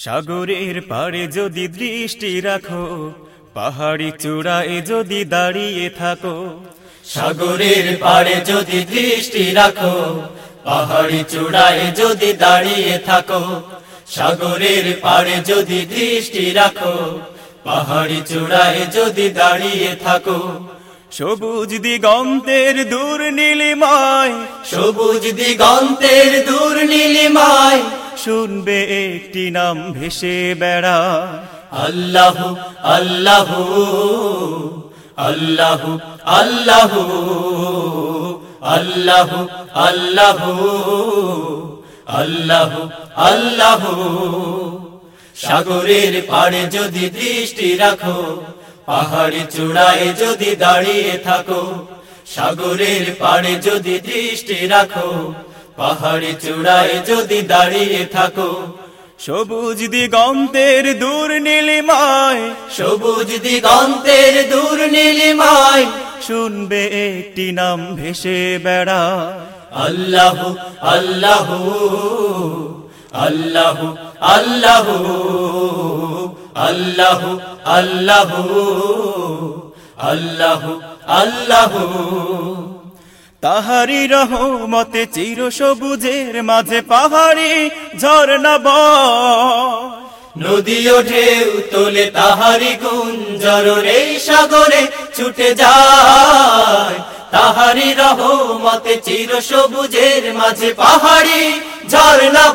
সাগরের পাড়ে যদি দৃষ্টি রাখো, পাহাড়ি চূড়ায় যদি দাঁড়িয়ে থাকো, সাগরের পাড়ে যদি দৃষ্টি রাখো, পাহাড়ি চূড়ায় যদি দাঁড়িয়ে থাকো, সাগরের পাড়ে যদি দৃষ্টি রাখো, পাহাড়ি চূড়ায় যদি দাঁড়িয়ে থাকো। সবুজ দিগন্তের দূর নীলিমায়, সবুজ দিগন্তের দূর নীলিমায় শুনবে একটি নাম ভেসে বেড়া। আল্লাহ আল্লাহ আল্লাহ আল্লাহ আল্লাহ আল্লাহ আল্লাহ আল্লাহ। সাগরের পাড়ে যদি দৃষ্টি রাখো পাহাড়ি চূড়ায় যদি দাঁড়িয়ে থাকো, সাগরের পাড়ে যদি দৃষ্টি রাখো পাহাড়ি চূড়ায় যদি দাঁড়িয়ে থাকো সবুজ দিগন্তের দূর নীলিমায় সবুজ দিগন্তের দূর নীলিমায় শুনবে একটি নাম ভেসে বেড়া আল্লাহ আল্লাহ আল্লাহ আল্লাহ আল্লাহ আল্লাহ আল্লাহ আল্লাহ। তাহারি রহমতে চির সবুজের মাঝে পাহাড়ি ঝর্ণা বয় নদী ওঠে তোলে তাহারি গুঞ্জরে সাগরে ছুটে যায়। তাহারি রহমতে চির সবুজের মাঝে পাহাড়ি ঝর্ণা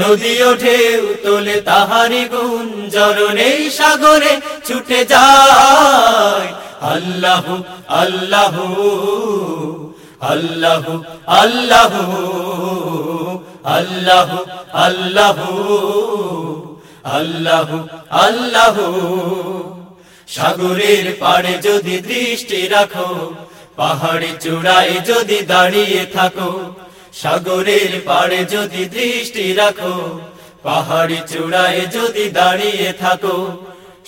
নদী ওঠে তোলে তাহারি গুঞ্জরে সাগরে ছুটে যায়। আল্লাহ আল্লাহ আল্লাহ আল্লাহ আল্লাহ আল্লাহ আল্লাহ আল্লাহ। সাগরের পাড়ে যদি দৃষ্টি রাখো, পাহাড়ি চূড়ায় যদি দাঁড়িয়ে থাকো, সাগরের পাড়ে যদি দৃষ্টি রাখো, পাহাড়ি চূড়ায় যদি দাঁড়িয়ে থাকো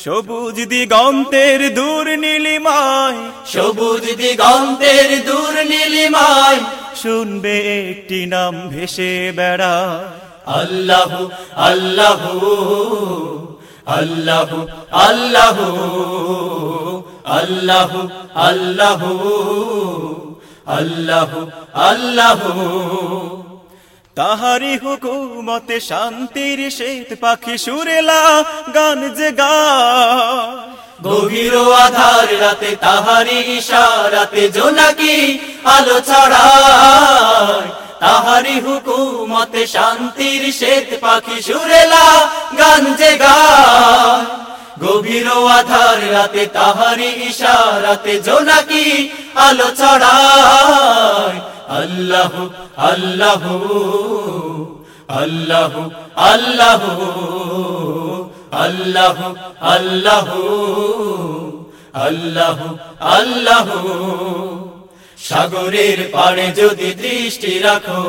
সবুজ দিগন্তের দূর নীলিমায় সবুজ দিগন্তের দূর নীলিমায়। শুনবে একটি নাম ভেসে বেড়া আল্লাহ আল্লাহ আল্লাহ আল্লাহ আল্লাহ আল্লাহ আল্লাহ আল্লাহ। তাহারি হুকুমতে শান্তির শ্বেত পাখি সুরেলা গান যে গায় গভীর আধার রাতে তাহারি ইশারাতে জোনাকি আলো ছড়ায়। তাহারি হুকুমতে শান্তির শ্বেত পাখি সুরেলা গান যে গায় গভীর আধার রাতে তাহারি ইশারাতে জোনাকি আলো ছড়ায়। আল্লাহ আল্লাহ আল্লাহ আল্লাহ আল্লাহ আল্লাহ আল্লাহ আল্লাহ। সাগরের পাড়ে যদি দৃষ্টি রাখো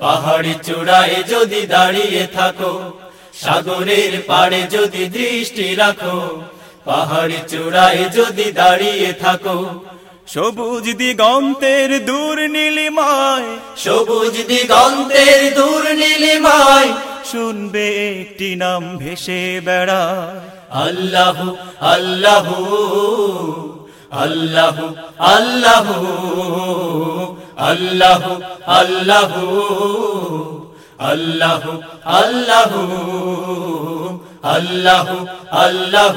পাহাড়ি চূড়ায় যদি দাঁড়িয়ে থাকো, সাগরের পাড়ে যদি দৃষ্টি রাখো পাহাড়ি চূড়ায় যদি দাঁড়িয়ে থাকো সবুজ দিগন্তের দূর নীলিমায় সবুজ দিগন্তের দূর নীলিমায় শুনবে একটি নাম ভেসে বেড়া আল্লাহ আল্লাহ আল্লাহ আল্লাহ আল্লাহ আল্লাহ আল্লাহ আল্লাহ আল্লাহ আল্লাহ।